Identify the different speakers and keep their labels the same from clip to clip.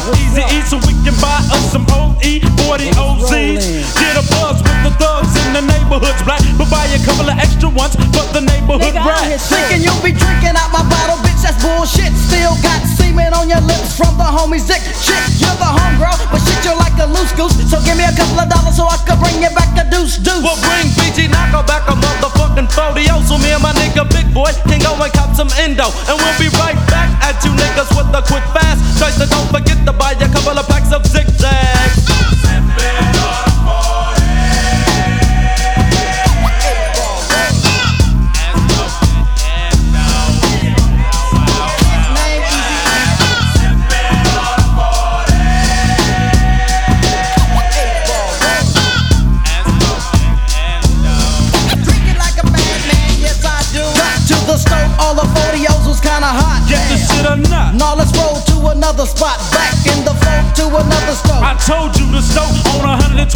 Speaker 1: So easy eat so we can buy us some OE, 40 OZs. Get a buzz with the thugs in the neighborhoods, black. But buy a couple of extra ones for the neighborhood
Speaker 2: Nigga.
Speaker 3: Thinking you'll be drinking out my bottle, bitch, that's bullshit. Still got semen on your lips from the homies. Zick. Shit, you're the homegirl, but shit, you're like a loose goose. So give me a couple of dollars so I could bring you back a deuce deuce.
Speaker 4: Well, bring me and my nigga Big Boy can go and cop some endo. And we'll be right back at you niggas with a quick fast. Choice to don't forget to buy a couple of packs of zigzags.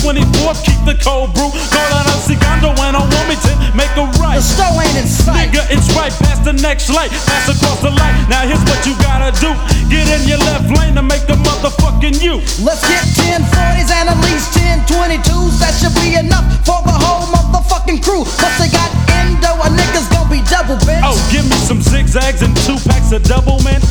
Speaker 1: 124th, keep the cold brew. Go down to Segundo and on Wilmington, make a right.
Speaker 3: The stove ain't in sight.
Speaker 1: Nigga, it's right past the next light, pass across the light. Now here's what you gotta do: get in your left lane to make the motherfucking you.
Speaker 3: Let's get 10 40s and at least 10 22s. That should be enough for the whole motherfucking crew. Plus they got endo, a nigga's gonna be double, bitch.
Speaker 1: Oh, give me some zigzags and two packs of
Speaker 4: Doublemint.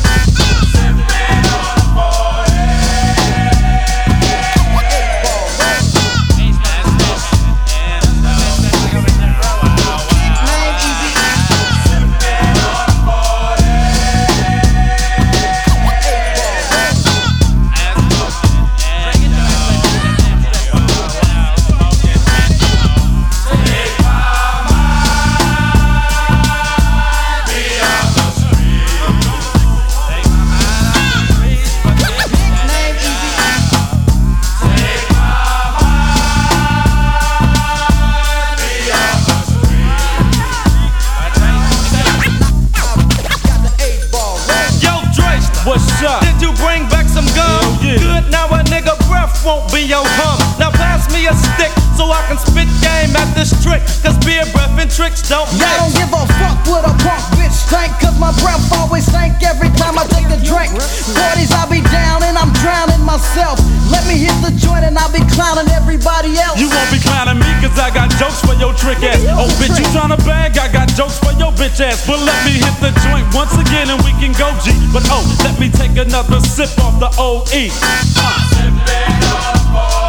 Speaker 4: Tricks don't
Speaker 3: Y'all
Speaker 4: mix.
Speaker 3: don't give a fuck what a punk bitch think Cause my breath always stank every time I take a drink 40s I be down and I'm drowning myself Let me hit the joint and I'll be clowning everybody else
Speaker 1: You won't be clowning me cause I got jokes for your trick ass. Oh, bitch, you tryna bag? I got jokes for your bitch ass. But let me hit the joint once again and we can go G. But oh, let me take another sip off the OE. Uh.